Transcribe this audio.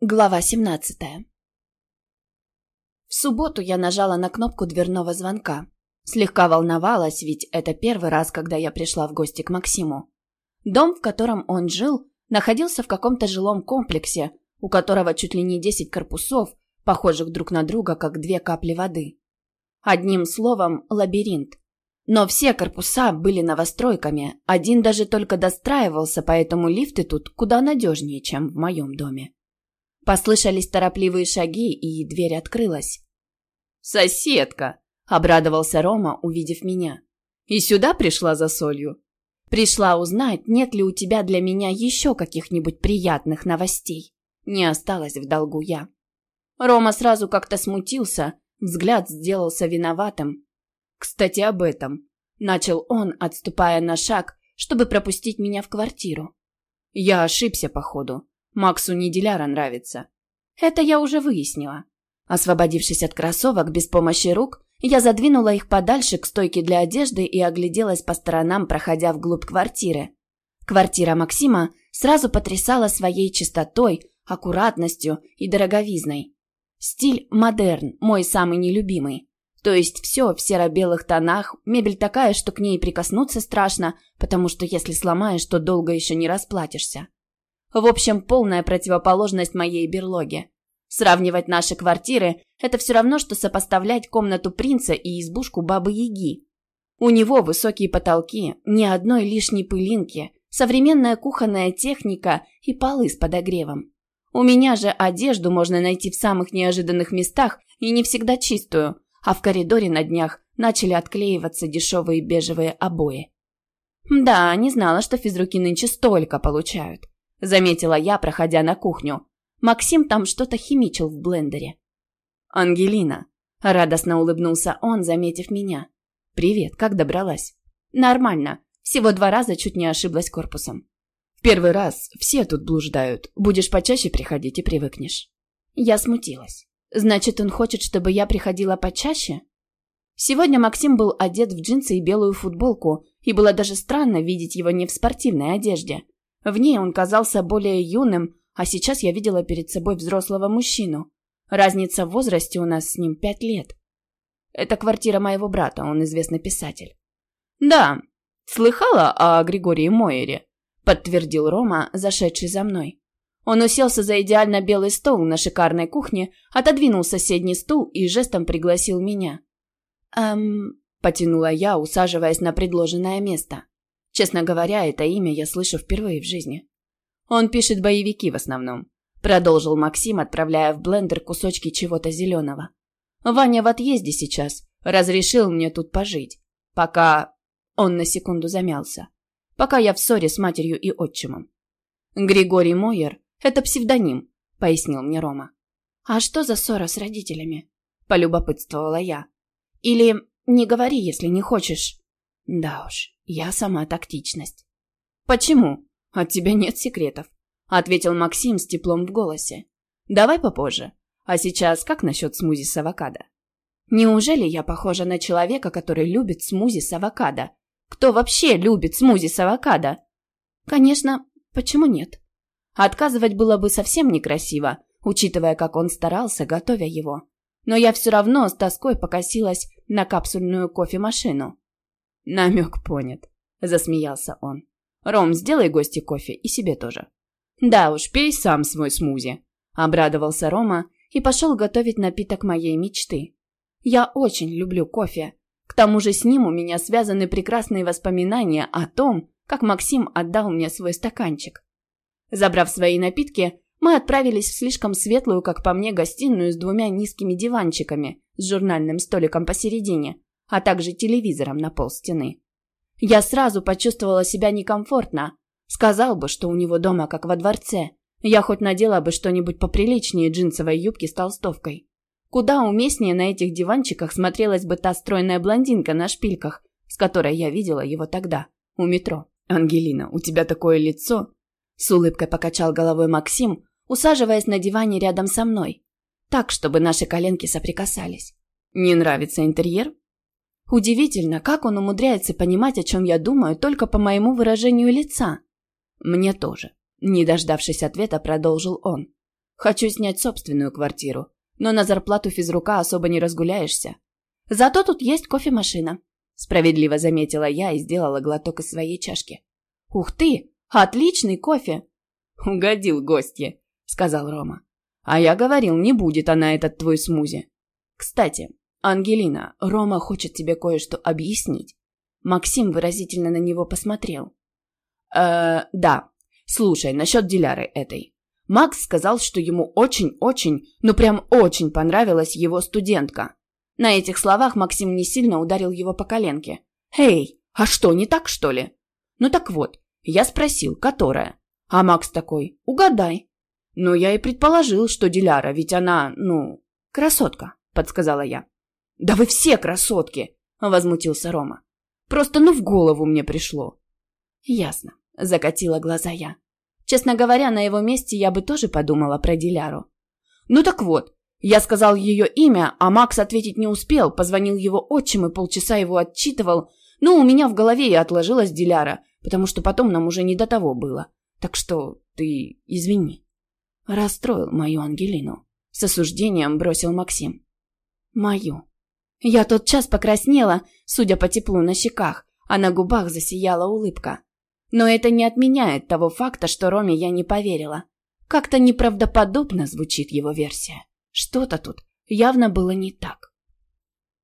Глава 17 В субботу я нажала на кнопку дверного звонка. Слегка волновалась, ведь это первый раз, когда я пришла в гости к Максиму. Дом, в котором он жил, находился в каком-то жилом комплексе, у которого чуть ли не 10 корпусов, похожих друг на друга, как две капли воды. Одним словом, лабиринт. Но все корпуса были новостройками, один даже только достраивался, поэтому лифты тут куда надежнее, чем в моем доме. Послышались торопливые шаги, и дверь открылась. «Соседка!» – обрадовался Рома, увидев меня. «И сюда пришла за солью?» «Пришла узнать, нет ли у тебя для меня еще каких-нибудь приятных новостей». Не осталось в долгу я. Рома сразу как-то смутился, взгляд сделался виноватым. «Кстати, об этом», – начал он, отступая на шаг, чтобы пропустить меня в квартиру. «Я ошибся, походу. Максу не Диляра нравится. Это я уже выяснила. Освободившись от кроссовок без помощи рук, я задвинула их подальше к стойке для одежды и огляделась по сторонам, проходя вглубь квартиры. Квартира Максима сразу потрясала своей чистотой, аккуратностью и дороговизной. Стиль модерн, мой самый нелюбимый. То есть все в серо-белых тонах, мебель такая, что к ней прикоснуться страшно, потому что если сломаешь, то долго еще не расплатишься. В общем, полная противоположность моей берлоге. Сравнивать наши квартиры – это все равно, что сопоставлять комнату принца и избушку бабы-яги. У него высокие потолки, ни одной лишней пылинки, современная кухонная техника и полы с подогревом. У меня же одежду можно найти в самых неожиданных местах и не всегда чистую, а в коридоре на днях начали отклеиваться дешевые бежевые обои. Да, не знала, что физруки нынче столько получают. – заметила я, проходя на кухню. Максим там что-то химичил в блендере. «Ангелина», – радостно улыбнулся он, заметив меня. «Привет, как добралась?» «Нормально. Всего два раза чуть не ошиблась корпусом». «В первый раз все тут блуждают. Будешь почаще приходить и привыкнешь». Я смутилась. «Значит, он хочет, чтобы я приходила почаще?» Сегодня Максим был одет в джинсы и белую футболку, и было даже странно видеть его не в спортивной одежде – в ней он казался более юным, а сейчас я видела перед собой взрослого мужчину. Разница в возрасте у нас с ним пять лет. Это квартира моего брата, он известный писатель. «Да, слыхала о Григории Мойере?» – подтвердил Рома, зашедший за мной. Он уселся за идеально белый стол на шикарной кухне, отодвинул соседний стул и жестом пригласил меня. «Эм...» – потянула я, усаживаясь на предложенное место. Честно говоря, это имя я слышу впервые в жизни. Он пишет боевики в основном. Продолжил Максим, отправляя в блендер кусочки чего-то зеленого. Ваня в отъезде сейчас. Разрешил мне тут пожить. Пока... Он на секунду замялся. Пока я в ссоре с матерью и отчимом. Григорий Мойер – это псевдоним, пояснил мне Рома. А что за ссора с родителями? Полюбопытствовала я. Или не говори, если не хочешь. Да уж, я сама тактичность. «Почему? От тебя нет секретов», — ответил Максим с теплом в голосе. «Давай попозже. А сейчас как насчет смузи с авокадо?» «Неужели я похожа на человека, который любит смузи с авокадо? Кто вообще любит смузи с авокадо?» «Конечно, почему нет?» Отказывать было бы совсем некрасиво, учитывая, как он старался, готовя его. Но я все равно с тоской покосилась на капсульную кофемашину. Намек понят, засмеялся он. Ром, сделай гости кофе и себе тоже. Да уж, пей сам свой смузи, обрадовался Рома и пошел готовить напиток моей мечты. Я очень люблю кофе. К тому же с ним у меня связаны прекрасные воспоминания о том, как Максим отдал мне свой стаканчик. Забрав свои напитки, мы отправились в слишком светлую, как по мне, гостиную с двумя низкими диванчиками с журнальным столиком посередине, а также телевизором на полстены. Я сразу почувствовала себя некомфортно. Сказал бы, что у него дома как во дворце. Я хоть надела бы что-нибудь поприличнее джинсовой юбки с толстовкой. Куда уместнее на этих диванчиках смотрелась бы та стройная блондинка на шпильках, с которой я видела его тогда, у метро. «Ангелина, у тебя такое лицо!» С улыбкой покачал головой Максим, усаживаясь на диване рядом со мной. Так, чтобы наши коленки соприкасались. «Не нравится интерьер?» Удивительно, как он умудряется понимать, о чем я думаю, только по моему выражению лица. Мне тоже. Не дождавшись ответа, продолжил он. Хочу снять собственную квартиру, но на зарплату физрука особо не разгуляешься. Зато тут есть кофемашина. Справедливо заметила я и сделала глоток из своей чашки. Ух ты, отличный кофе. Угодил гостье, сказал Рома. А я говорил, не будет она этот твой смузи. Кстати, Ангелина, Рома хочет тебе кое-что объяснить. Максим выразительно на него посмотрел. Э, да. Слушай, насчет Диляры этой. Макс сказал, что ему очень-очень, ну прям очень понравилась его студентка. На этих словах Максим не сильно ударил его по коленке. «Эй, а что, не так, что ли?» «Ну так вот, я спросил, которая?» А Макс такой, «Угадай». «Ну, я и предположил, что Диляра, ведь она, ну, красотка», — подсказала я. «Да вы все красотки!» — возмутился Рома. «Просто ну в голову мне пришло». «Ясно», — закатила глаза я. Честно говоря, на его месте я бы тоже подумала про Диляру. Ну так вот, я сказал ее имя, а Макс ответить не успел, позвонил его отчим и полчаса его отчитывал. Ну, у меня в голове и отложилась Диляра, потому что потом нам уже не до того было. Так что ты извини. Расстроил мою Ангелину. С осуждением бросил Максим. Мою. Я тот час покраснела, судя по теплу на щеках, а на губах засияла улыбка. Но это не отменяет того факта, что Роме я не поверила. Как-то неправдоподобно звучит его версия. Что-то тут явно было не так.